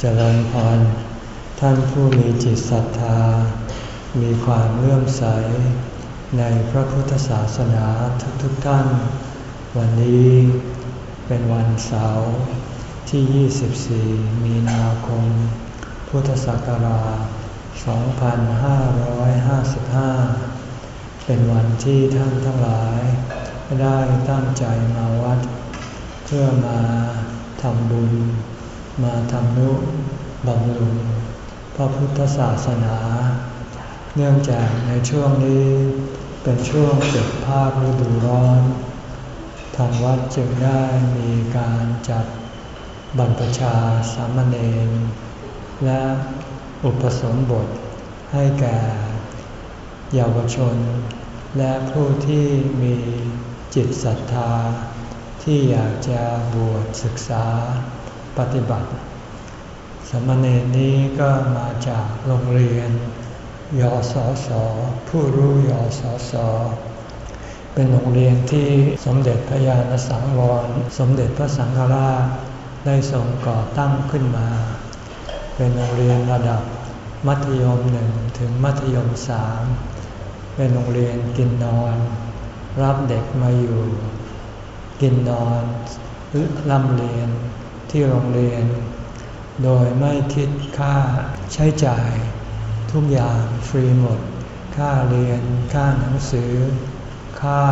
เจริญพร ท่านผู้มีจิตศรัทธา มีความเลื่อมใส ในพระพุทธศาสนาทุกๆทท่าน วันนี้เป็นวันเสาร์ที่ 24 มีนาคม พุทธศักราช 2555 เป็นวันที่ท่านทั้งหลาย ได้ตั้งใจมาวัด เพื่อมาทำบุญ มาทำนุบำรุงพระพุทธศาสนา เนื่องจากในช่วงนี้เป็นช่วงเก็บภาพฤดูร้อน ทางวัดจึงได้มีการจัดบรรพชาสามเณรและอุปสมบทให้แก่เยาวชน และผู้ที่มีจิตศรัทธา ที่อยากจะบวชศึกษา ปฏิบัติ สมณเณรนี้ก็มาจากโรงเรียนยศสผู้รู้ยศสเป็นโรงเรียนที่สมเด็จพระญาณสังวร สมเด็จพระสังฆราชได้ทรงก่อตั้งขึ้นมา เป็นโรงเรียนระดับมัธยมหนึ่งถึงมัธยมสามเป็นโรงเรียนกินนอน รับเด็กมาอยู่ กินนอนร่ำเรียน ที่โรงเรียน โดยไม่คิดค่าใช้จ่าย ทุกอย่างฟรีหมด ค่าเรียน ค่าหนังสือ ค่า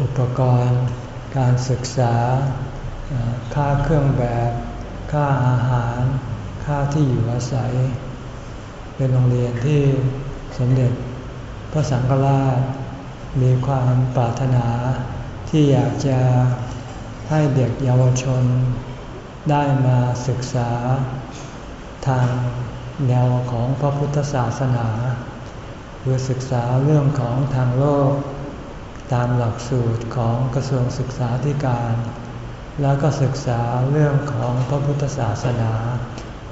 อุปกรณ์ การศึกษา ค่าเครื่องแบบ ค่าอาหาร ค่าที่อยู่อาศัย เป็นโรงเรียนที่สมเด็จพระสังฆราชมีความปรารถนาที่อยากจะให้เด็กเยาวชน ได้มาศึกษาทางแนวของพระพุทธศาสนาคือศึกษาเรื่องของทางโลก ตามหลักสูตรของกระทรวงศึกษาธิการ แล้วก็ศึกษาเรื่องของพระพุทธศาสนา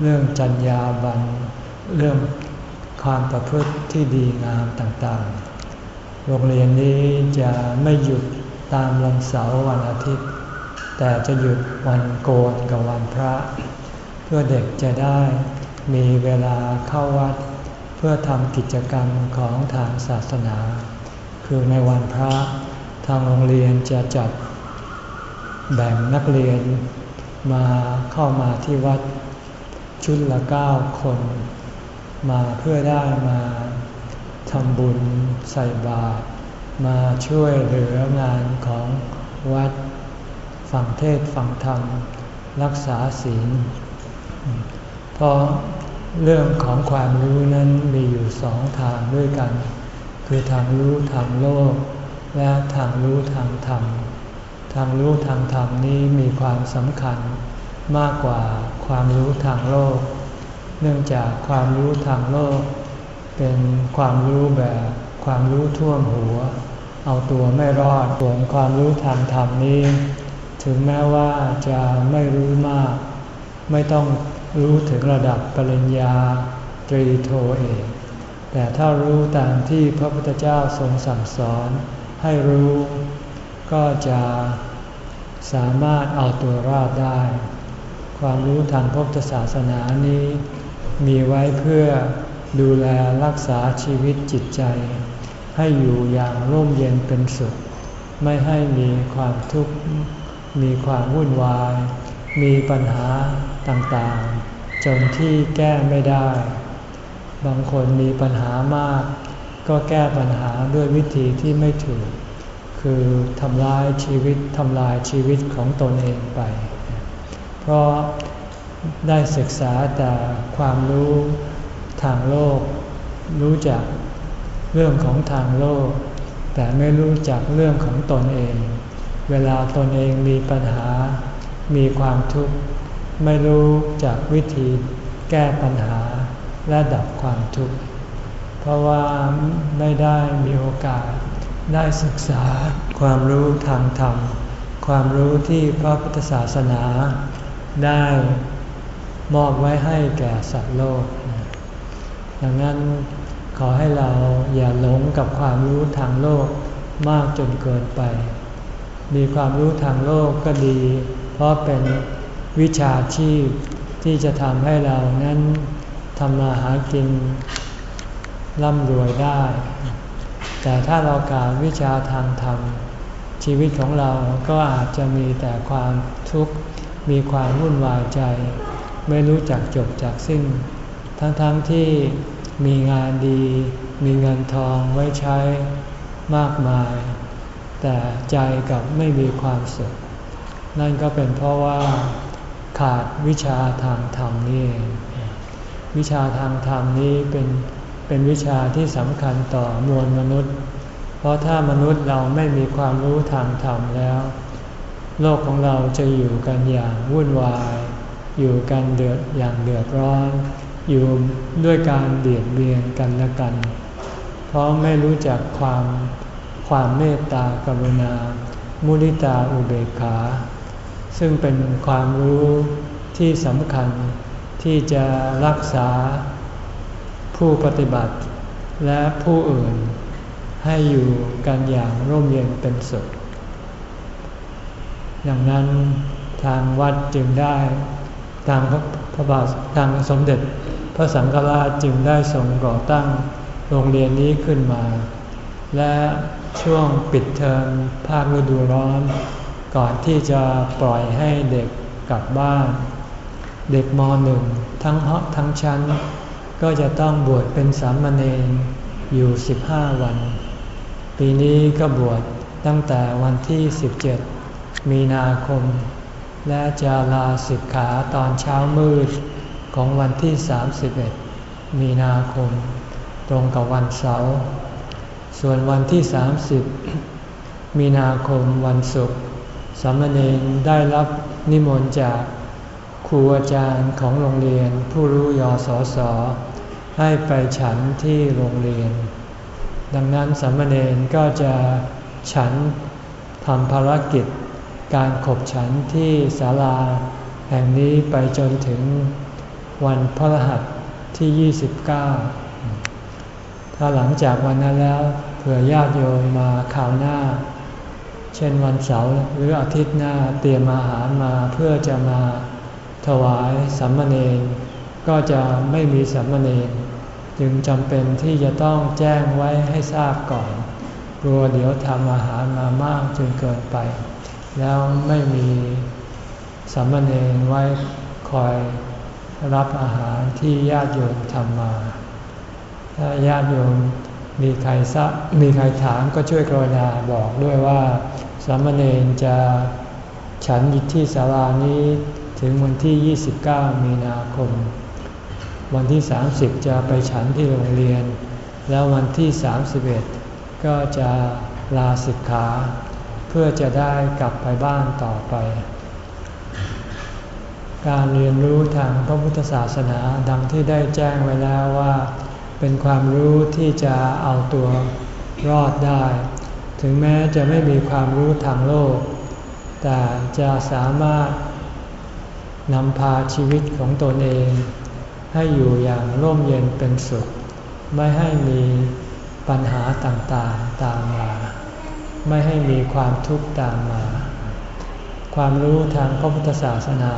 เรื่องจัญญาบันเรื่องความประพฤติที่ดีงามต่างๆ โรงเรียนนี้จะไม่หยุดตามวันเสาร์วันอาทิตย์ แต่จะหยุดวันโกนกับวันพระ เพื่อเด็กจะได้มีเวลาเข้าวัด เพื่อทำกิจกรรมของทางศาสนา คือในวันพระทางโรงเรียนจะจัดแบ่งนักเรียนมาเข้ามาที่วัดชุดละเก้าคน มาเพื่อได้มาทำบุญใส่บาตรมาช่วยเหลืองานของวัด ฟังเทศฟังธรรม รักษาศีล เพราะเรื่องของความรู้นั้นมีอยู่สองทางด้วยกัน คือทางรู้ทางโลก และทางรู้ทางธรรม ทางรู้ทางธรรมนี้มีความสำคัญมากกว่าความรู้ทางโลก เนื่องจากความรู้ทางโลก เป็นความรู้แบบความรู้ท่วมหัว เอาตัวไม่รอดส่วนความรู้ทางธรรมนี้ ถึงแม้ว่าจะไม่รู้มาก ไม่ต้องรู้ถึงระดับปริญญาตรีโทเอกแต่ถ้ารู้ตามที่พระพุทธเจ้าทรงสั่งสอนให้รู้ก็จะสามารถเอาตัวรอดได้ ความรู้ทางพุทธศาสนานี้ มีไว้เพื่อดูแลรักษาชีวิตจิตใจ ให้อยู่อย่างร่มเย็นเป็นสุข ไม่ให้มีความทุกข์ มีความวุ่นวาย มีปัญหาต่างๆ จนที่แก้ไม่ได้ บางคนมีปัญหามาก ก็แก้ปัญหาด้วยวิธีที่ไม่ถูก คือทำลายชีวิตทำลายชีวิตของตนเองไป เพราะได้ศึกษาแต่ความรู้ทางโลก รู้จักเรื่องของทางโลก แต่ไม่รู้จักเรื่องของตนเอง เวลาตนเองมีปัญหา มีความทุกข์ ไม่รู้จากวิธีแก้ปัญหาและดับความทุกข์ เพราะว่าไม่ได้มีโอกาสได้ศึกษาความรู้ทางธรรม ความรู้ที่พระพุทธศาสนา ได้มอบไว้ให้แก่สัตว์โลก ดังนั้นขอให้เราอย่าหลงกับความรู้ทางโลกมากจนเกินไป มีความรู้ทางโลกก็ดี เพราะเป็นวิชาชีพที่จะทำให้เรานั้นทำมาหากินร่ำรวยได้ แต่ถ้าเราขาดวิชาทางธรรม ชีวิตของเราก็อาจจะมีแต่ความทุกข์ มีความวุ่นวายใจ ไม่รู้จักจบจากสิ้น ทั้งๆทที่มีงานดี มีเงินทองไว้ใช้มากมาย แต่ใจกับไม่มีความสุข นั่นก็เป็นเพราะว่าขาดวิชาทางธรรมนี่วิชาทางธรรมนี้เป็นเป็นวิชาที่สำคัญต่อมวลมนุษย์ เพราะถ้ามนุษย์เราไม่มีความรู้ทางธรรมแล้ว โลกของเราจะอยู่กันอย่างวุ่นวาย อยู่กันเดือดอย่างเดือดร้อน อยู่ด้วยการเบียดเบียนกันและกัน เพราะไม่รู้จักความ ความเมตตากรุณา มุนิตาอุเบกขา ซึ่งเป็นความรู้ที่สำคัญที่จะรักษาผู้ปฏิบัติและผู้อื่นให้อยู่กันอย่างร่มเย็นเป็นสุข ดังนั้นทางวัดจึงได้ทางพระบาททางสมเด็จพระสังฆราชจึงได้ทรงก่อตั้งโรงเรียนนี้ขึ้นมา และช่วงปิดเทอมภาคฤดูร้อน ก่อนที่จะปล่อยให้เด็กกลับบ้าน เด็กมหนึ่งทั้งห้องทั้งชั้น ก็จะต้องบวชเป็นสามเณรอยู่ 15 วัน ปีนี้ก็บวชตั้งแต่วันที่ 17 มีนาคม และจะลาสิกขาตอนเช้ามืดของวันที่ 31 มีนาคม ตรงกับวันเสาร์ ส่วนวันที่ 30 มีนาคมวันศุกร์สามเณรได้รับนิมนต์จากครูอาจารย์ของโรงเรียนผู้รู้ยอสอให้ไปฉันที่โรงเรียน ดังนั้นสามเณรก็จะฉันทำภารกิจ การขบฉันที่ศาลาแห่งนี้ไปจนถึงวันพระหัสที่ 29 ถ้าหลังจากวันนั้นแล้วเผื่อญาติโยมมาข่าวหน้า เช่นวันเสาร์หรืออาทิตย์หน้าเตรียมอาหารมาเพื่อจะมาถวายสัมมเนรก็จะไม่มีสัมมเนรจึงจำเป็นที่จะต้องแจ้งไว้ให้ทราบก่อนกลัวเดี๋ยวทำอาหารมามากจนเกินไป แล้วไม่มีสัมมเนรไว้คอยรับอาหารที่ญาติโยมทำมา ถ้าญาติโยมมีใครซักมีใครถามก็ช่วยกรุณาบอกด้วยว่าสัมเนรจะฉันยิที่ศาลานี้ถึงวันที่ 29 มีนาคม วันที่ 30 จะไปฉันที่โรงเรียน แล้ววันที่ 31 ก็จะลาสิกขา เพื่อจะได้กลับไปบ้านต่อไป การเรียนรู้ทางพระพุทธศาสนาดังที่ได้แจ้งไว้แล้วว่า เป็นความรู้ที่จะเอาตัวรอดได้ ถึงแม้จะไม่มีความรู้ทางโลก แต่จะสามารถนำพาชีวิตของตนเอง ให้อยู่อย่างร่มเย็นเป็นสุข ไม่ให้มีปัญหาต่างๆตามมา ไม่ให้มีความทุกข์ตามมา ความรู้ทางพระพุทธศาสนา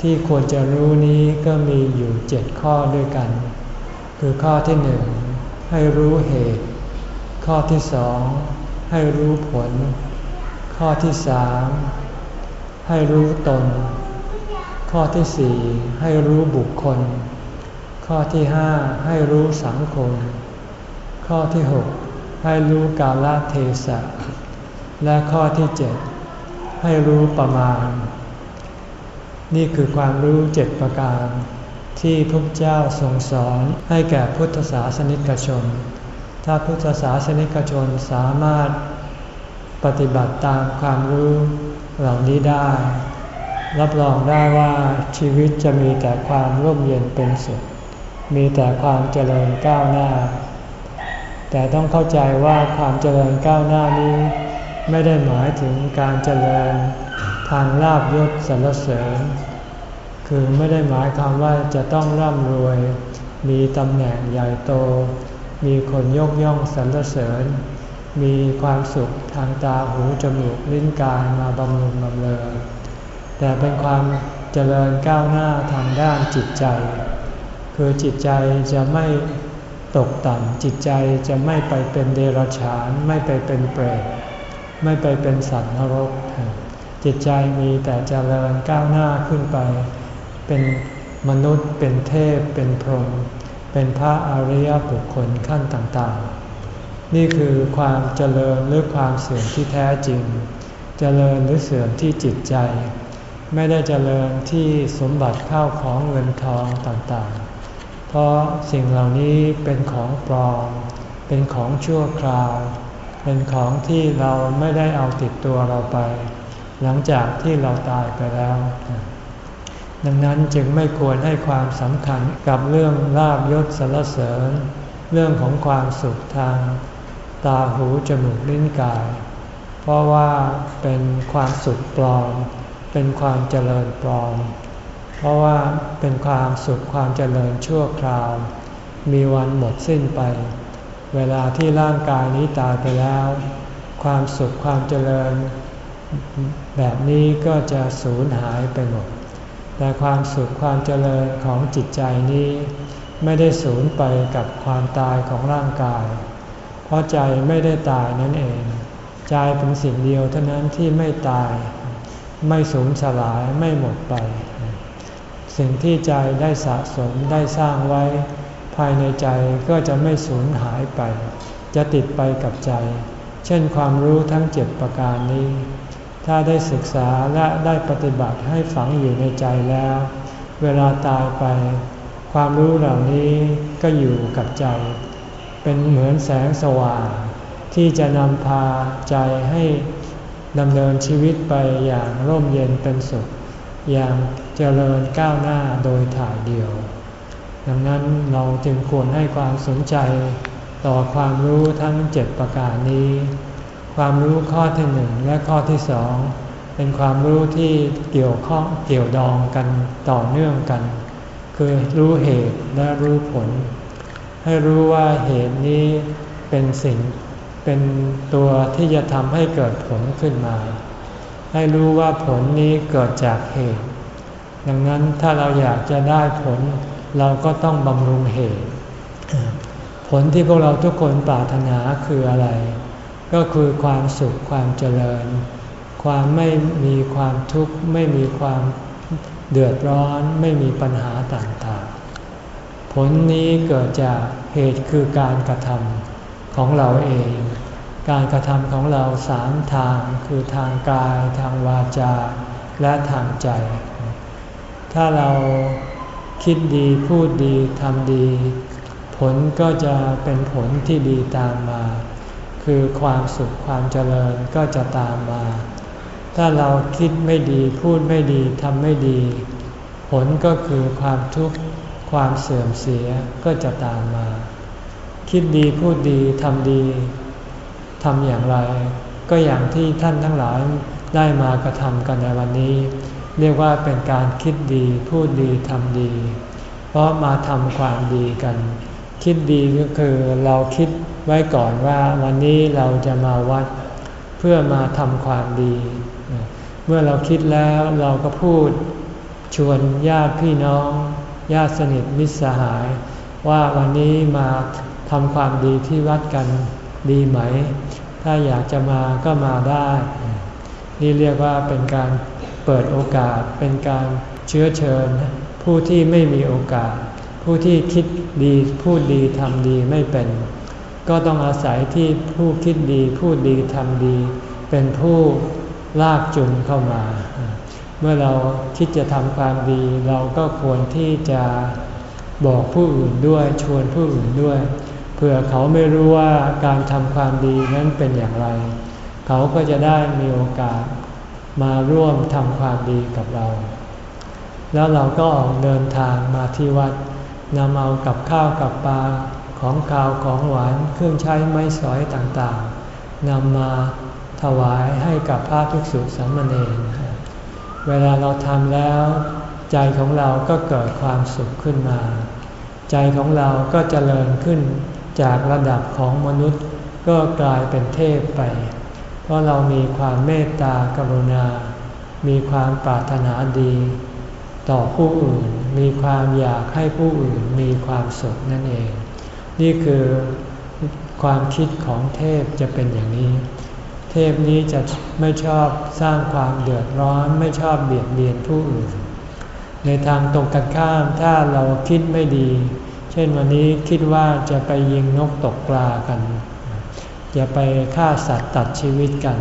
ที่ควรจะรู้นี้ก็มีอยู่เจ็ดข้อด้วยกัน คือข้อที่หนึ่งให้รู้เหตุ ข้อที่สองให้รู้ผล ข้อที่สามให้รู้ตน ข้อที่สี่ให้รู้บุคคล ข้อที่ห้าให้รู้สังคม ข้อที่หกให้รู้กาลเทศะและข้อที่เจ็ดให้รู้ประมาณ นี่คือความรู้เจ็ดประการ ที่พระเจ้าทรงสอนให้แก่พุทธศาสนิกชน ถ้าพุทธศาสนิกชนสามารถปฏิบัติตามความรู้เหล่านี้ได้ รับรองได้ว่าชีวิตจะมีแต่ความร่มเย็นเป็นสุข มีแต่ความเจริญก้าวหน้า แต่ต้องเข้าใจว่าความเจริญก้าวหน้านี้ ไม่ได้หมายถึงการเจริญทางลาบยศสรรเสริญ คือไม่ได้หมายความว่าจะต้องร่ำรวย มีตำแหน่งใหญ่โต มีคนยกย่องสรรเสริญ มีความสุขทางตาหูจมูกลิ้นกายมาบำรุงบำเรอแต่เป็นความเจเจริญก้าวหน้าทางด้านจิตใจ คือจิตใจจะไม่ตกต่ำจิตใจจะไม่ไปเป็นเดรัจฉาน ไม่ไปเป็นเปรตไม่ไปเป็นสัตว์นรก จิตใจมีแต่เจริญก้าวหน้าขึ้นไป เป็นมนุษย์เป็นเทพเป็นพรหมเป็นพระอริยบุคคลขั้นต่างๆ นี่คือความเจริญหรือความเสื่อมที่แท้จริง เจริญหรือเสื่อมที่จิตใจ ไม่ได้เจริญที่สมบัติข้าวของเงินทองต่างๆ เพราะสิ่งเหล่านี้เป็นของปลอม เป็นของชั่วคราว เป็นของที่เราไม่ได้เอาติดตัวเราไป หลังจากที่เราตายไปแล้ว ดังนั้นจึงไม่ควรให้ความสำคัญกับเรื่องลาบยศสรรเสริญ เรื่องของความสุขทาง ตาหูจมูกลิ้นกาย เพราะว่าเป็นความสุขปลอม เป็นความเจริญปลอม เพราะว่าเป็นความสุขความเจริญชั่วคราว มีวันหมดสิ้นไป เวลาที่ร่างกายนี้ตายไปแล้ว ความสุขความเจริญ แบบนี้ก็จะสูญหายไปหมด แต่ความสุขความเจริญของจิตใจนี้ ไม่ได้สูญไปกับความตายของร่างกาย เพราะใจไม่ได้ตายนั่นเอง ใจเป็นสิ่งเดียวเท่านั้นที่ไม่ตาย ไม่สูญสลายไม่หมดไป สิ่งที่ใจได้สะสมได้สร้างไว้ ภายในใจก็จะไม่สูญหายไป จะติดไปกับใจ เช่นความรู้ทั้งเจ็ดประการนี้ ถ้าได้ศึกษาและได้ปฏิบัติให้ฝังอยู่ในใจแล้ว เวลาตายไป ความรู้เหล่านี้ก็อยู่กับใจ เป็นเหมือนแสงสว่าง ที่จะนำพาใจให้ดำเนินชีวิตไปอย่างร่มเย็นเป็นสุข อย่างเจริญก้าวหน้าโดยถ่ายเดียว ดังนั้นเราจึงควรให้ความสนใจต่อความรู้ทั้งเจ็ดประการนี้ ความรู้ข้อที่หนึ่งและข้อที่สองเป็นความรู้ที่เกี่ยวข้องเกี่ยวดองกันต่อเนื่องกัน คือรู้เหตุและรู้ผล ให้รู้ว่าเหตุนี้เป็นสิ่งเป็นตัวที่จะทำให้เกิดผลขึ้นมา ให้รู้ว่าผลนี้เกิดจากเหตุ ดังนั้นถ้าเราอยากจะได้ผล เราก็ต้องบำรุงเหตุ ผลที่พวกเราทุกคนปรารถนาคืออะไร ก็คือความสุขความเจริญ ความไม่มีความทุกข์ไม่มีความเดือดร้อนไม่มีปัญหาต่างๆ ผลนี้เกิดจากเหตุคือการกระทำของเราเอง การกระทำของเราสามทางคือทางกาย ทางวาจา และทางใจ ถ้าเราคิดดีพูดดีทำดี ผลก็จะเป็นผลที่ดีตามมา คือความสุขความเจริญก็จะตามมา ถ้าเราคิดไม่ดีพูดไม่ดีทำไม่ดี ผลก็คือความทุกข์ความเสื่อมเสียก็จะตามมา คิดดีพูดดีทำดีทำอย่างไร ก็อย่างที่ท่านทั้งหลายได้มากระทำกันในวันนี้ เรียกว่าเป็นการคิดดี พูดดีทำดี เพราะมาทำความดีกัน คิดดีก็คือเราคิด ไว้ก่อนว่าวันนี้เราจะมาวัดเพื่อมาทำความดี เมื่อเราคิดแล้วเราก็พูดชวนญาติพี่น้อง ญาติสนิทมิตรสหาย ว่าวันนี้มาทำความดีที่วัดกันดีไหม ถ้าอยากจะมาก็มาได้ นี่เรียกว่าเป็นการเปิดโอกาสเป็นการเชื้อเชิญ ผู้ที่ไม่มีโอกาส ผู้ที่คิดดีพูดดีทำดีไม่เป็น ก็ต้องอาศัยที่ผู้คิดดีผู้ดีทำดี เป็นผู้ลากจูงเข้ามา เมื่อเราคิดจะทำความดี เราก็ควรที่จะบอกผู้อื่นด้วยชวนผู้อื่นด้วยเผื่อเขาไม่รู้ว่าการทำความดีนั้นเป็นอย่างไร เขาก็จะได้มีโอกาสมาร่วมทำความดีกับเรา แล้วเราก็ออกเดินทางมาที่วัดนำเอากับข้าวกับปลา ของกาวของหวานเครื่องใช้ไม้สอยต่างๆนำมาถวายให้กับพระภิกษุสามเณรเวลาเราทำแล้ว ใจของเราก็เกิดความสุขขึ้นมา ใจของเราก็เจริญขึ้นจากระดับของมนุษย์ก็กลายเป็นเทพไป เพราะเรามีความเมตตากรุณา มีความปรารถนาดี ต่อผู้อื่น มีความอยากให้ผู้อื่นมีความสุขนั่นเอง นี่คือความคิดของเทพจะเป็นอย่างนี้ เทพนี้จะไม่ชอบสร้างความเดือดร้อนไม่ชอบเบียดเบียนผู้อื่น ในทางตรงกันข้ามถ้าเราคิดไม่ดี เช่นวันนี้คิดว่าจะไปยิงนกตกปลากัน จะไปฆ่าสัตว์ตัดชีวิตกัน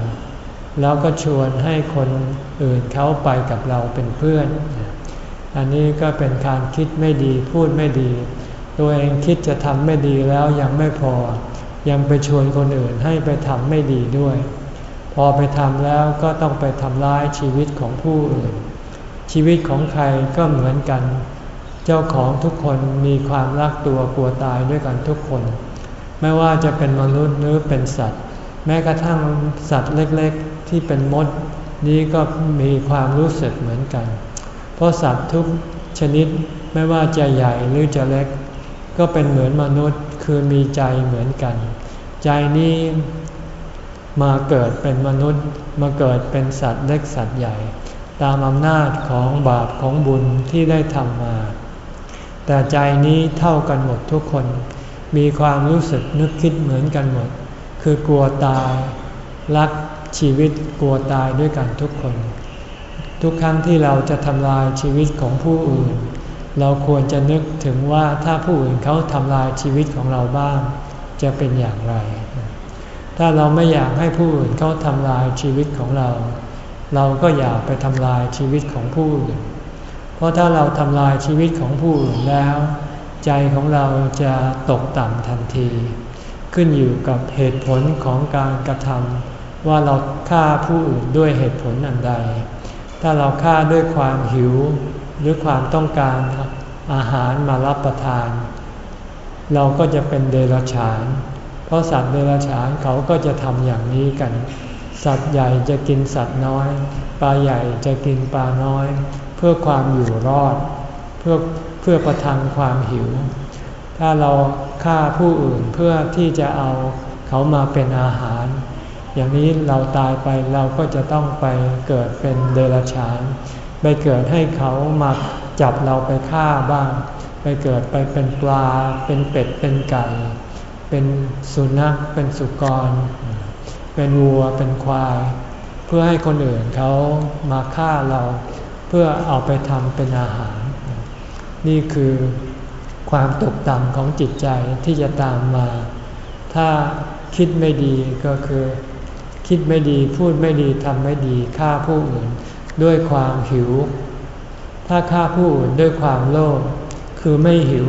แล้วก็ชวนให้คนอื่นเขาไปกับเราเป็นเพื่อน อันนี้ก็เป็นการคิดไม่ดีพูดไม่ดี ตัวเองคิดจะทำไม่ดีแล้วยังไม่พอ ยังไปชวนคนอื่นให้ไปทำไม่ดีด้วย พอไปทำแล้วก็ต้องไปทำร้ายชีวิตของผู้อื่น ชีวิตของใครก็เหมือนกัน เจ้าของทุกคนมีความรักตัวกลัวตายด้วยกันทุกคน ไม่ว่าจะเป็นมนุษย์หรือเป็นสัตว์ แม้กระทั่งสัตว์เล็กๆ ที่เป็นมด นี้ก็มีความรู้สึกเหมือนกัน เพราะสัตว์ทุกชนิดไม่ว่าจะใหญ่หรือจะเล็ก ก็เป็นเหมือนมนุษย์คือมีใจเหมือนกัน ใจนี้มาเกิดเป็นมนุษย์มาเกิดเป็นสัตว์เล็กสัตว์ใหญ่ ตามอำนาจของบาปของบุญที่ได้ทำมา แต่ใจนี้เท่ากันหมดทุกคน มีความรู้สึกนึกคิดเหมือนกันหมด คือกลัวตาย รักชีวิตกลัวตายด้วยกันทุกคน ทุกครั้งที่เราจะทำลายชีวิตของผู้อื่น เราควรจะนึกถึงว่าถ้าผู้อื่นเขาทำลายชีวิตของเราบ้าง จะเป็นอย่างไร ถ้าเราไม่อยากให้ผู้อื่นเขาทำลายชีวิตของเรา เราก็อย่าไปทำลายชีวิตของผู้อื่น เพราะถ้าเราทำลายชีวิตของผู้อื่นแล้ว ใจของเราจะตกต่ำทันที ขึ้นอยู่กับเหตุผลของการกระทำว่าเราฆ่าผู้อื่นด้วยเหตุผลอันใด ถ้าเราฆ่าด้วยความหิว หรือความต้องการอาหารมารับประทาน เราก็จะเป็นเดรัจฉาน เพราะสัตว์เดรัจฉานเขาก็จะทำอย่างนี้กัน สัตว์ใหญ่จะกินสัตว์น้อย ปลาใหญ่จะกินปลาน้อย เพื่อความอยู่รอด เพื่อเพื่อประทังความหิว ถ้าเราฆ่าผู้อื่นเพื่อที่จะเอาเขามาเป็นอาหาร อย่างนี้เราตายไปเราก็จะต้องไปเกิดเป็นเดรัจฉาน ไปเกิดให้เขามาจับเราไปฆ่าบ้าง ไปเกิดไปเป็นปลา เป็นเป็ด เป็นไก่ เป็นสุนัข เป็นสุกร เป็นวัว เป็นควาย เพื่อให้คนอื่นเขามาฆ่าเรา เพื่อเอาไปทำเป็นอาหาร นี่คือความตกต่ำของจิตใจที่จะตามมา ถ้าคิดไม่ดีก็คือ คิดไม่ดีพูดไม่ดีทำไม่ดีฆ่าผู้อื่น ด้วยความหิว ถ้าฆ่าผู้อื่นด้วยความโลภคือไม่หิว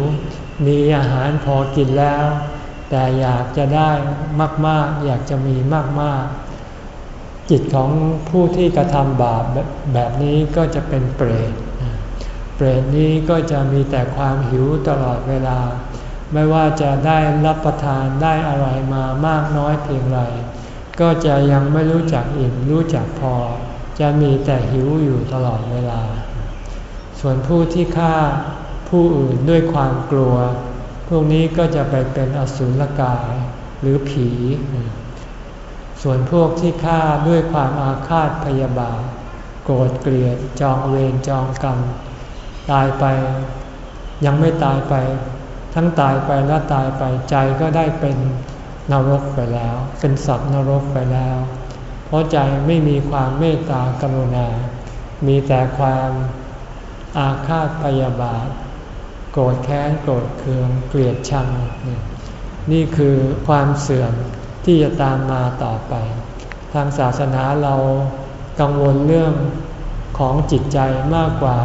มีอาหารพอกินแล้ว แต่อยากจะได้มาก ๆ อยากจะมีมาก ๆ จิตของผู้ที่กระทำบาปแบบนี้ก็จะเป็นเปรตเปรตนี้ก็จะมีแต่ความหิวตลอดเวลา ไม่ว่าจะได้รับประทานได้อะไรมามากน้อยเพียงไร ก็จะยังไม่รู้จักอิ่มรู้จักพอ จะมีแต่หิวอยู่ตลอดเวลา ส่วนผู้ที่ฆ่าผู้อื่นด้วยความกลัว พวกนี้ก็จะไปเป็นอสุรกายหรือผี ส่วนพวกที่ฆ่าด้วยความอาฆาตพยาบาทโกรธเกลียดจองเวรจองกรรม ตายไปยังไม่ตายไป ทั้งตายไปและตายไปใจก็ได้เป็นนรกไปแล้ว เป็นสัตว์นรกไปแล้ว เพราะใจไม่มีความเมตตากรุณา มีแต่ความอาฆาตพยาบาท โกรธแค้น โกรธเคือง เกลียดชัง นี่คือความเสื่อมที่จะตามมาต่อไป ทางศาสนาเรากังวลเรื่องของจิตใจมากกว่า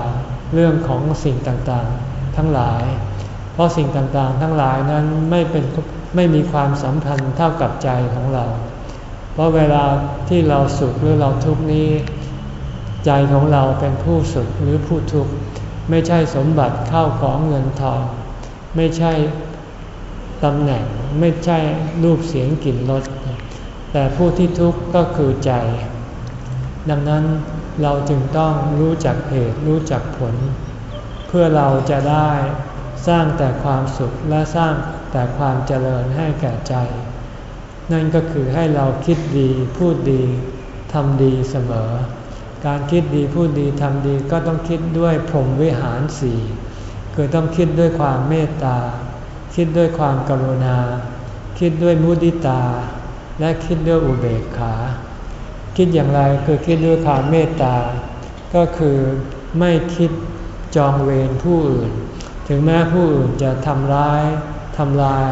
เรื่องของสิ่งต่างๆ ทั้งหลาย เพราะสิ่งต่างๆ ทั้งหลายนั้นไม่เป็นไม่มีความสัมพันธ์เท่ากับใจของเรา เพราะเวลาที่เราสุขหรือเราทุกข์นี้ ใจของเราเป็นผู้สุขหรือผู้ทุกข์ไม่ใช่สมบัติเข้าของเงินทอง ไม่ใช่ตำแหน่งไม่ใช่รูปเสียงกลิ่นรสแต่ผู้ที่ทุกข์ก็คือใจ ดังนั้นเราจึงต้องรู้จักเหตุรู้จักผล เพื่อเราจะได้สร้างแต่ความสุขและสร้างแต่ความเจริญให้แก่ใจ นั่นก็คือให้เราคิดดีพูดดีทำดีเสมอ การคิดดีพูดดีทำดีก็ต้องคิดด้วยพรหมวิหารสี่คือต้องคิดด้วยความเมตตา คิดด้วยความกรุณา คิดด้วยมุติตา และคิดด้วยอุเบกขา คิดอย่างไรคือคิดด้วยความเมตตา ก็คือไม่คิดจองเวรผู้อื่น ถึงแม้ผู้อื่นจะทำร้ายทำลาย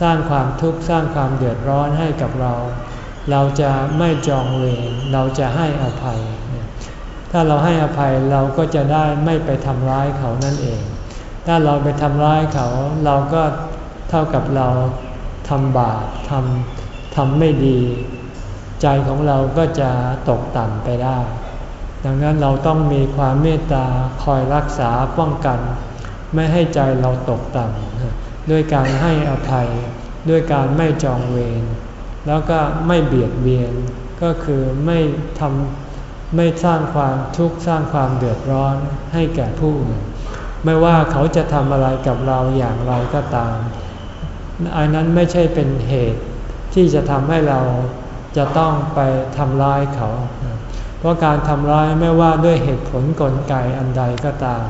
สร้างความทุกข์สร้างความเดือดร้อนให้กับเรา เราจะไม่จองเวรเราจะให้อภัย ถ้าเราให้อภัยเราก็จะได้ไม่ไปทำร้ายเขานั่นเอง ถ้าเราไปทำร้ายเขาเราก็เท่ากับเราทำบาปทำทำไม่ดี ใจของเราก็จะตกต่ำไปได้ ดังนั้นเราต้องมีความเมตตาคอยรักษาป้องกัน ไม่ให้ใจเราตกต่ำ ด้วยการให้อภัย ด้วยการไม่จองเวรแล้วก็ไม่เบียดเบียนก็คือไม่ทำไม่สร้างความทุกข์สร้างความเดือดร้อนให้แก่ผู้อื่นไม่ว่าเขาจะทำอะไรกับเราอย่างไรก็ตามอันนั้นไม่ใช่เป็นเหตุที่จะทำให้เราจะต้องไปทำร้ายเขา เพราะการทำร้ายไม่ว่าด้วยเหตุผลกลไกอันใดก็ตาม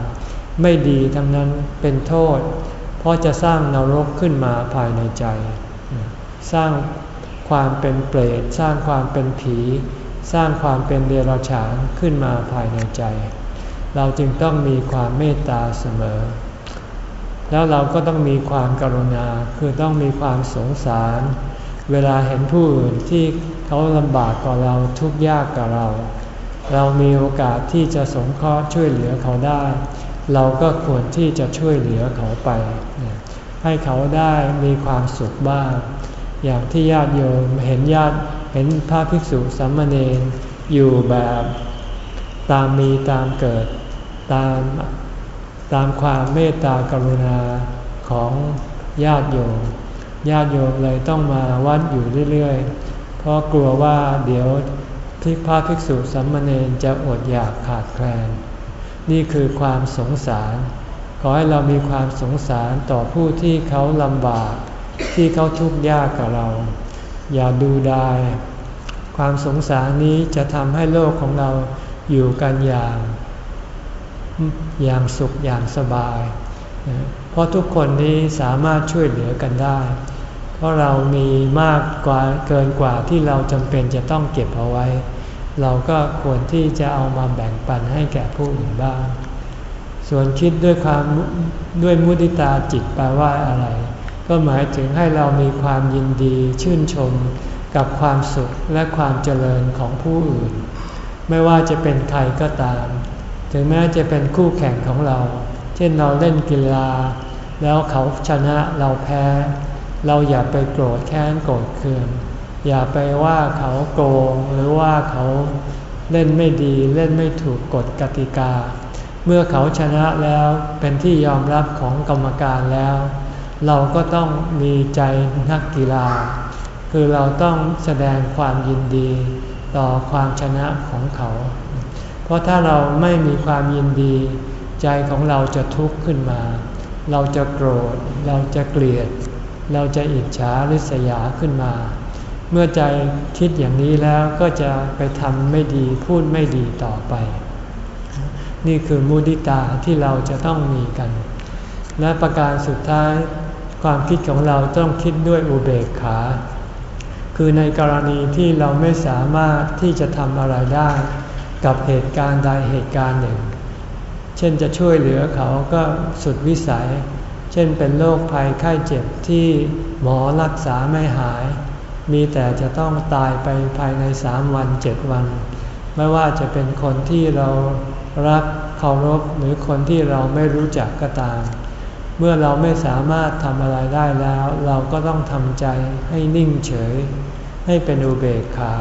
ไม่ดีทั้งนั้นเป็นโทษ เพราะจะสร้างนรกขึ้นมาภายในใจ สร้างความเป็นเปรตสร้างความเป็นผี สร้างความเป็นเดรัจฉานขึ้นมาภายในใจ เราจึงต้องมีความเมตตาเสมอ แล้วเราก็ต้องมีความกรุณาคือต้องมีความสงสาร เวลาเห็นผู้อื่นที่เขาลำบากกว่าเราทุกข์ยากกับเรา เรามีโอกาสที่จะสงเคราะห์ช่วยเหลือเขาได้ เราก็ควรที่จะช่วยเหลือเขาไป ให้เขาได้มีความสุขบ้าง อย่างที่ญาติโยมเห็นญาติเห็นพระภิกษุสามเณรอยู่แบบตามมีตามเกิดตามตามความเมตตากรุณาของญาติโยมญาติโยมเลยต้องมาวัดอยู่เรื่อยๆ เพราะกลัวว่าเดี๋ยวพิพาภิกษุสัมมเนนจะอดอยากขาดแคลน นี่คือความสงสาร ขอให้เรามีความสงสารต่อผู้ที่เขาลำบาก ที่เขาทุกข์ยากกับเรา อย่าดูดาย ความสงสารนี้จะทำให้โลกของเราอยู่กันอย่างอย่างสุขอย่างสบาย เพราะทุกคนนี้สามารถช่วยเหลือกันได้ เพราะเรามีมากกว่าเกินกว่าที่เราจำเป็นจะต้องเก็บเอาไว้ เราก็ควรที่จะเอามาแบ่งปันให้แก่ผู้อื่นบ้าง ส่วนคิดด้วยความด้วยมุติตาจิตแปลว่าอะไร ก็หมายถึงให้เรามีความยินดีชื่นชมกับความสุขและความเจริญของผู้อื่น ไม่ว่าจะเป็นใครก็ตาม ถึงแม้จะเป็นคู่แข่งของเรา เช่นเราเล่นกีฬา แล้วเขาชนะเราแพ้ เราอย่าไปโกรธแค้นโกรธเคือง อย่าไปว่าเขาโกงหรือว่าเขาเล่นไม่ดีเล่นไม่ถูกกฎกติกา เมื่อเขาชนะแล้วเป็นที่ยอมรับของกรรมการแล้ว เราก็ต้องมีใจนักกีฬา คือเราต้องแสดงความยินดีต่อความชนะของเขา เพราะถ้าเราไม่มีความยินดี ใจของเราจะทุกข์ขึ้นมา เราจะโกรธ เราจะเกลียด เราจะอิจฉาริษยาขึ้นมา เมื่อใจคิดอย่างนี้แล้วก็จะไปทำไม่ดีพูดไม่ดีต่อไป นี่คือมุดิตาที่เราจะต้องมีกัน และประการสุดท้ายความคิดของเราต้องคิดด้วยอุเบกขา คือในกรณีที่เราไม่สามารถที่จะทำอะไรได้ กับเหตุการณ์ใดเหตุการณ์หนึ่ง เช่นจะช่วยเหลือเขาก็สุดวิสัย เช่นเป็นโรคภัยไข้เจ็บที่หมอรักษาไม่หาย มีแต่จะต้องตายไปภายในสามวันเจ็ดวัน ไม่ว่าจะเป็นคนที่เรารักเคารพหรือคนที่เราไม่รู้จักก็ตาม เมื่อเราไม่สามารถทำอะไรได้แล้ว เราก็ต้องทำใจให้นิ่งเฉย ให้เป็นอุเบกขา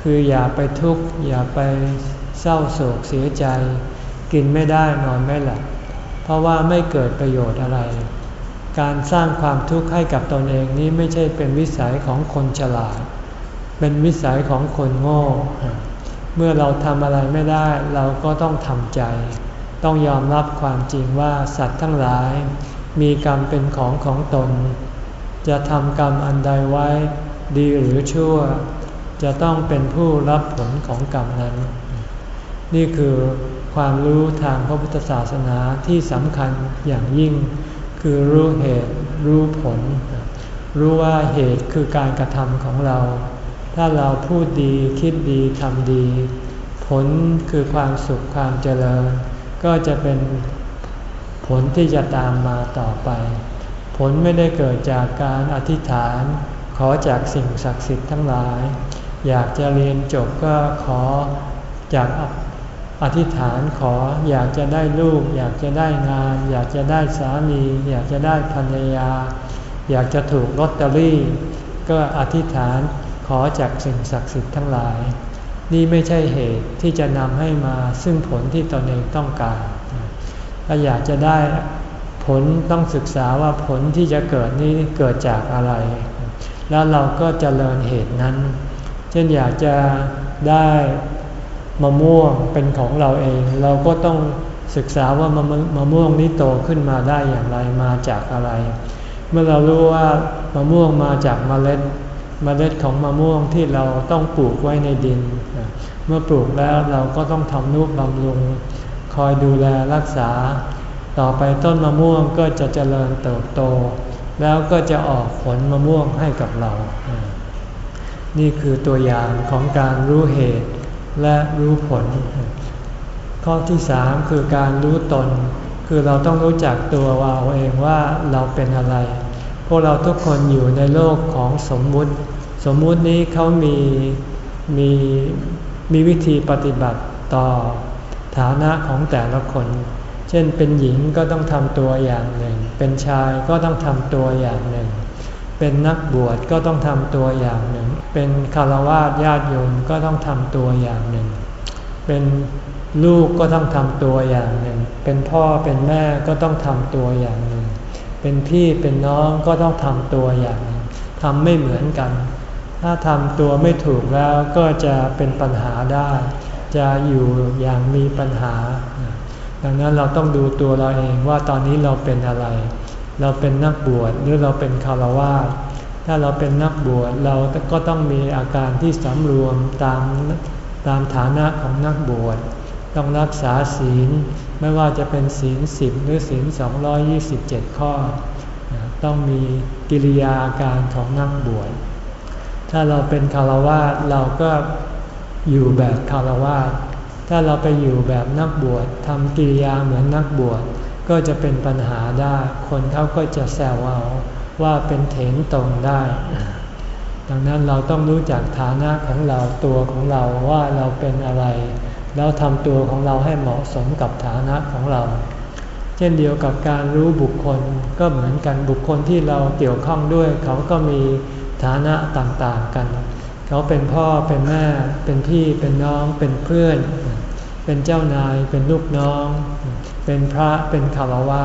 คืออย่าไปทุกข์อย่าไปเศร้าโศกเสียใจ กินไม่ได้นอนไม่หลับเพราะว่าไม่เกิดประโยชน์อะไร การสร้างความทุกข์ให้กับตนเองนี้ไม่ใช่เป็นวิสัยของคนฉลาด เป็นวิสัยของคนโง่ เมื่อเราทำอะไรไม่ได้ เราก็ต้องทำใจ ต้องยอมรับความจริงว่าสัตว์ทั้งหลาย มีกรรมเป็นของของตน จะทำกรรมอันใดไว้ ดีหรือชั่ว จะต้องเป็นผู้รับผลของกรรมนั้น นี่คือความรู้ทางพระพุทธศาสนาที่สำคัญอย่างยิ่ง คือรู้เหตุ รู้ผล รู้ว่าเหตุคือการกระทำของเรา ถ้าเราพูดดีคิดดีทำดี ผลคือความสุขความเจริญ ก็จะเป็นผลที่จะตามมาต่อไป ผลไม่ได้เกิดจากการอธิษฐาน ขอจากสิ่งศักดิ์สิทธิ์ทั้งหลาย อยากจะเรียนจบก็ขอจากอธิษฐานขออยากจะได้ลูก อยากจะได้งาน อยากจะได้สามี อยากจะได้ภรรยา อยากจะถูกลอตเตอรี่ ก็อธิษฐาน อจากสิ่งศักดิ์สิทธิ์ทั้งหลาย นี่ไม่ใช่เหตุที่จะนำให้มาซึ่งผลที่ตนเองต้องการ ถ้าอยากจะได้ผลต้องศึกษาว่าผลที่จะเกิดนี้เกิดจากอะไร แล้วเราก็จเจริญเหตุนั้น เช่นอยากจะได้มะม่วงเป็นของเราเอง เราก็ต้องศึกษาว่ามะมะม่วงนี้โตขึ้นมาได้อย่างไรมาจากอะไร เมื่อเรารู้ว่ามะม่วงมาจากเมล็ด เมล็ดของมะม่วงที่เราต้องปลูกไว้ในดิน เมื่อปลูกแล้วเราก็ต้องทำนุบำรุง คอยดูแลรักษา ต่อไปต้นมะม่วงก็จะเจริญเติบโต แล้วก็จะออกผลมะม่วงให้กับเรา นี่คือตัวอย่างของการรู้เหตุและรู้ผล ข้อที่สามคือการรู้ตน คือเราต้องรู้จักตัวเราเองว่าเราเป็นอะไร พวกเราทุกคนอยู่ในโลกของสมมุติ สมมุตินี้เขามีมีมีวิธีปฏิบัติต่อฐานะของแต่ละคน เช่นเป็นหญิงก็ต้องทำตัวอย่างหนึ่ง เป็นชายก็ต้องทำตัวอย่างหนึ่ง เป็นนักบวชก็ต้องทำตัวอย่างหนึ่ง เป็นคารวะญาติโยมก็ต้องทำตัวอย่างหนึ่ง เป็นลูกก็ต้องทำตัวอย่างหนึ่ง เป็นพ่อเป็นแม่ก็ต้องทำตัวอย่างหนึ่ง เป็นพี่เป็นน้องก็ต้องทำตัวอย่างหนึ่งทำไม่เหมือนกัน ถ้าทำตัวไม่ถูกแล้วก็จะเป็นปัญหาได้ จะอยู่อย่างมีปัญหา ดังนั้นเราต้องดูตัวเราเองว่าตอนนี้เราเป็นอะไร เราเป็นนักบวชหรือเราเป็นคารวะถ้าเราเป็นนักบวชเราก็ต้องมีอาการที่สำรวมตามตามฐานะของนักบวชต้องรักษาศีลไม่ว่าจะเป็นศีลสิบหรือศีล227 ข้อ ต้องมีกิริยาการของนักบวช ถ้าเราเป็นคารวะเราก็อยู่แบบคารวะถ้าเราไปอยู่แบบนักบวชทำกิริยาเหมือนนักบวชก็จะเป็นปัญหาได้ คนเขาก็จะแซวเอาว่าเป็นเถนตรงได้ ดังนั้นเราต้องรู้จักฐานะของเราตัวของเราว่าเราเป็นอะไร แล้วทำตัวของเราให้เหมาะสมกับฐานะของเรา เช่นเดียวกับการรู้บุคคลก็เหมือนกันบุคคลที่เราเกี่ยวข้องด้วย เขาก็มี ฐานะต่างๆกัน เขาเป็นพ่อเป็นแม่ เป็นพี่เป็นน้องเป็นเพื่อน เป็นเจ้านายเป็นลูกน้อง เป็นพระเป็นคารวะ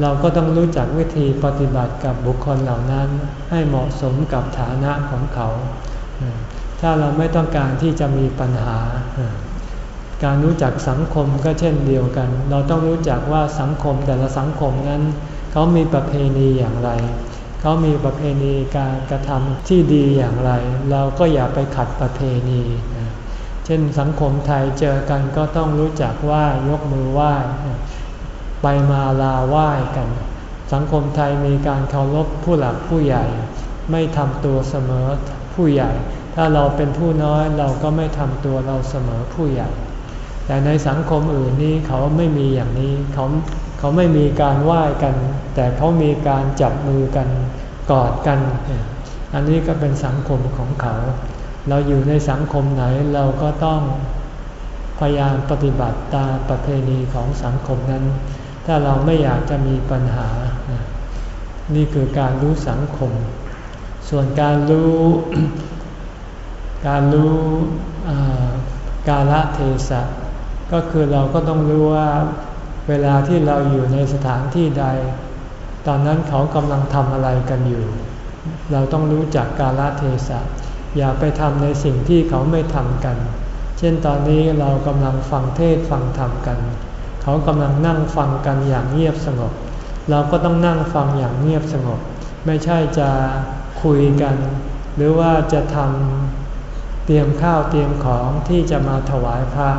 เราก็ต้องรู้จักวิธีปฏิบัติกับบุคคลเหล่านั้น ให้เหมาะสมกับฐานะของเขา ถ้าเราไม่ต้องการที่จะมีปัญหา การรู้จักสังคมก็เช่นเดียวกัน เราต้องรู้จักว่าสังคมแต่ละสังคมนั้น เขามีประเพณีอย่างไร เขามีประเพณีการกระทำที่ดีอย่างไร เราก็อย่าไปขัดประเพณี เช่นสังคมไทยเจอกันก็ต้องรู้จักไหว้ยกมือไหว้ไปมาลาไหว้กัน สังคมไทยมีการเคารพผู้หลักผู้ใหญ่ ไม่ทำตัวเสมอผู้ใหญ่ ถ้าเราเป็นผู้น้อยเราก็ไม่ทำตัวเราเสมอผู้ใหญ่ แต่ในสังคมอื่นนี้เขาไม่มีอย่างนี้เขา เขาไม่มีการไหว้กัน แต่เขามีการจับมือกันกอดกัน อันนี้ก็เป็นสังคมของเขา เราอยู่ในสังคมไหนเราก็ต้องพยายามปฏิบัติตามประเพณีของสังคมนั้น ถ้าเราไม่อยากจะมีปัญหา นี่คือการรู้สังคม ส่วนการรู้ การรู้กาลเทศะก็คือเราก็ต้องรู้ว่า เวลาที่เราอยู่ในสถานที่ใด ตอนนั้นเขากำลังทำอะไรกันอยู่ เราต้องรู้จักกาลเทศะ อย่าไปทำในสิ่งที่เขาไม่ทำกัน เช่นตอนนี้เรากำลังฟังเทศฟังธรรมกัน เขากำลังนั่งฟังกันอย่างเงียบสงบ เราก็ต้องนั่งฟังอย่างเงียบสงบ ไม่ใช่จะคุยกัน หรือว่าจะทำเตรียมข้าวเตรียมของที่จะมาถวายพระ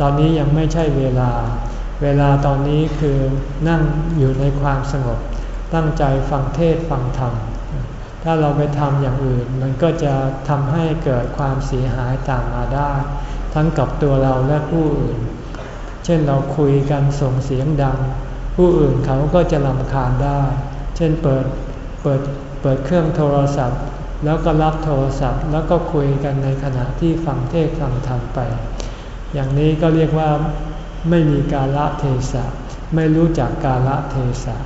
ตอนนี้ยังไม่ใช่เวลา เวลาตอนนี้คือนั่งอยู่ในความสงบ ตั้งใจฟังเทศฟังธรรม ถ้าเราไปทำอย่างอื่น มันก็จะทำให้เกิดความเสียหายตามมาได้ ทั้งกับตัวเราและผู้อื่น เช่นเราคุยกันส่งเสียงดัง ผู้อื่นเขาก็จะลำคาญได้ เช่นเปิดเปิดเปิดเครื่องโทรศัพท์ แล้วก็รับโทรศัพท์ แล้วก็คุยกันในขณะที่ฟังเทศฟังธรรมไป อย่างนี้ก็เรียกว่า ไม่มีกาละเทศะ ไม่รู้จักกาละเทศะ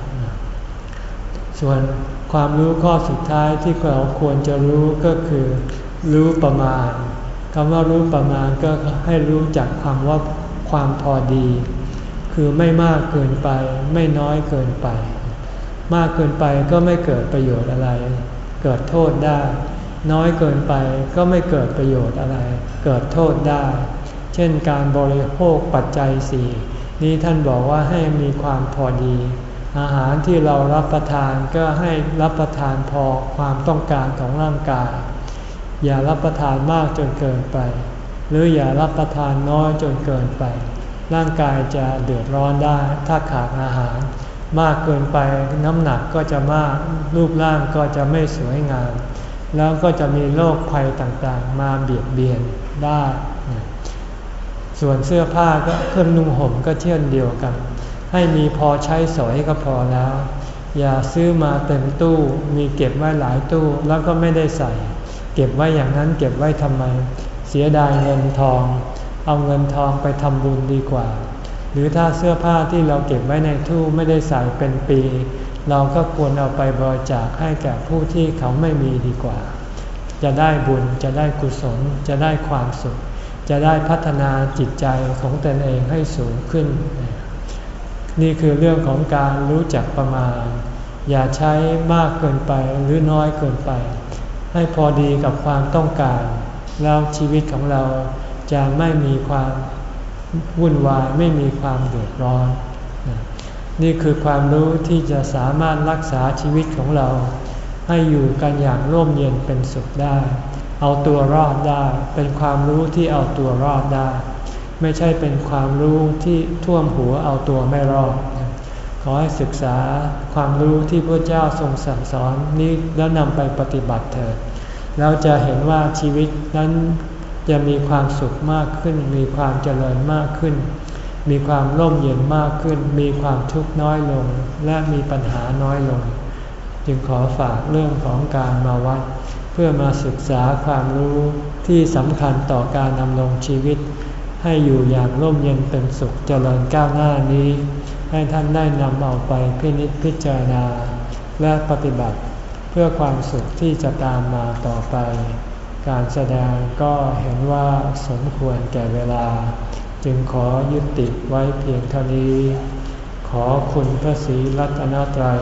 ส่วนความรู้ข้อสุดท้ายที่เราควรจะรู้ก็คือ รู้ประมาณคำว่ารู้ประมาณก็ให้รู้จักความว่าความพอดี คือไม่มากเกินไป ไม่น้อยเกินไป มากเกินไปก็ไม่เกิดประโยชน์อะไร เกิดโทษได้ น้อยเกินไปก็ไม่เกิดประโยชน์อะไร เกิดโทษได้ เช่นการบริโภคปัจจัยสี่นี้ท่านบอกว่าให้มีความพอดี อาหารที่เรารับประทานก็ให้รับประทานพอความต้องการของร่างกาย อย่ารับประทานมากจนเกินไป หรืออย่ารับประทานน้อยจนเกินไป ร่างกายจะเดือดร้อนได้ถ้าขาดอาหาร มากเกินไปน้ำหนักก็จะมากรูปร่างก็จะไม่สวยงาม แล้วก็จะมีโรคภัยต่างๆ มาเบียดเบียนได้ ส่วนเสื้อผ้าก็เครื่องนุ่งห่มก็เช่นเดียวกัน ให้มีพอใช้สอยก็พอแล้ว อย่าซื้อมาเต็มตู้มีเก็บไว้หลายตู้แล้วก็ไม่ได้ใส่ เก็บไว้อย่างนั้นเก็บไว้ทำไม เสียดายเงินทอง เอาเงินทองไปทำบุญดีกว่า หรือถ้าเสื้อผ้าที่เราเก็บไว้ในตู้ไม่ได้ใส่เป็นปี เราก็ควรเอาไปบริจาคให้แก่ผู้ที่เขาไม่มีดีกว่า จะได้บุญจะได้กุศลจะได้ความสุข จะได้พัฒนาจิตใจของตนเองให้สูงขึ้น นี่คือเรื่องของการรู้จักประมาณ อย่าใช้มากเกินไปหรือน้อยเกินไป ให้พอดีกับความต้องการ แล้วชีวิตของเราจะไม่มีความวุ่นวายไม่มีความเดือดร้อน นี่คือความรู้ที่จะสามารถรักษาชีวิตของเรา ให้อยู่กันอย่างร่มเย็นเป็นสุขได้ เอาตัวรอดได้ เป็นความรู้ที่เอาตัวรอดได้ ไม่ใช่เป็นความรู้ที่ท่วมหัวเอาตัวไม่รอด ขอให้ศึกษาความรู้ที่พระเจ้าทรงสั่งสอนนี้แล้วนำไปปฏิบัติเถิดแล้วจะเห็นว่าชีวิตนั้นจะมีความสุขมากขึ้น มีความเจริญมากขึ้น มีความร่มเย็นมากขึ้น มีความทุกข์น้อยลง และมีปัญหาน้อยลง จึงขอฝากเรื่องของการมาวัด พื่อมาศึกษาความรู้ที่สำคัญต่อการดำรงชีวิต ให้อยู่อย่างร่มเย็นเป็นสุขเจริญก้าวหน้านี้ ให้ท่านได้นำเอาไปพินิจพิจารณา และปฏิบัติเพื่อความสุขที่จะตามมาต่อไป การแสดงก็เห็นว่าสมควรแก่เวลา จึงขอยุติไว้เพียงเท่านี้ ขอคุณพระศรีรัตนตรัย